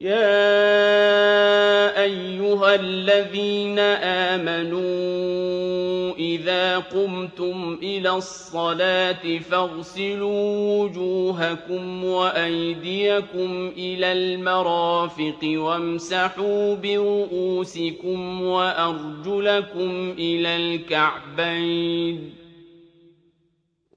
يَا أَيُّهَا الَّذِينَ آمَنُوا إِذَا قُمْتُمْ إِلَى الصَّلَاةِ فَاغْسِلُوا وُجُوهَكُمْ وَأَيْدِيَكُمْ إِلَى الْمَرَافِقِ وَامْسَحُوا بِرُءُوسِكُمْ وَأَرْجُلَكُمْ إِلَى الْكَعْبَيْنِ ۚ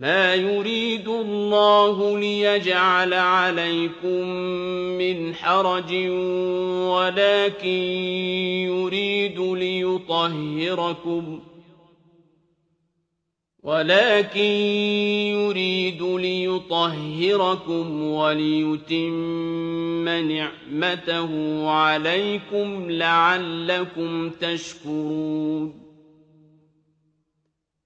مَا يُرِيدُ اللَّهُ لِيَجْعَلَ عَلَيْكُم مِّنْ حَرَجٍ وَلَٰكِن يُرِيدُ لِيُطَهِّرَكُمْ وَلِيُتِمَّ نِعْمَتَهُ عَلَيْكُمْ لَعَلَّكُمْ تَشْكُرُونَ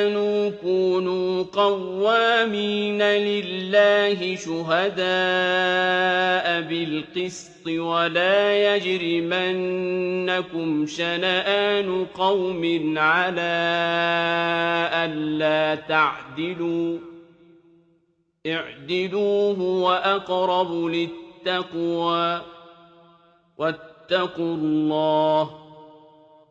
آمَنُوا كُونُوا قَوَّامِينَ لِلَّهِ شُهَدَاءَ بِالْقِسْطِ ۖ وَلَا يَجْرِمَنَّكُمْ شَنَآنُ قَوْمٍ عَلَىٰ أَلَّا تَعْدِلُوا ۚ اعْدِلُوا هُوَ أَقْرَبُ لِلتَّقْوَىٰ ۖ وَاتَّقُوا اللَّهَ ۚ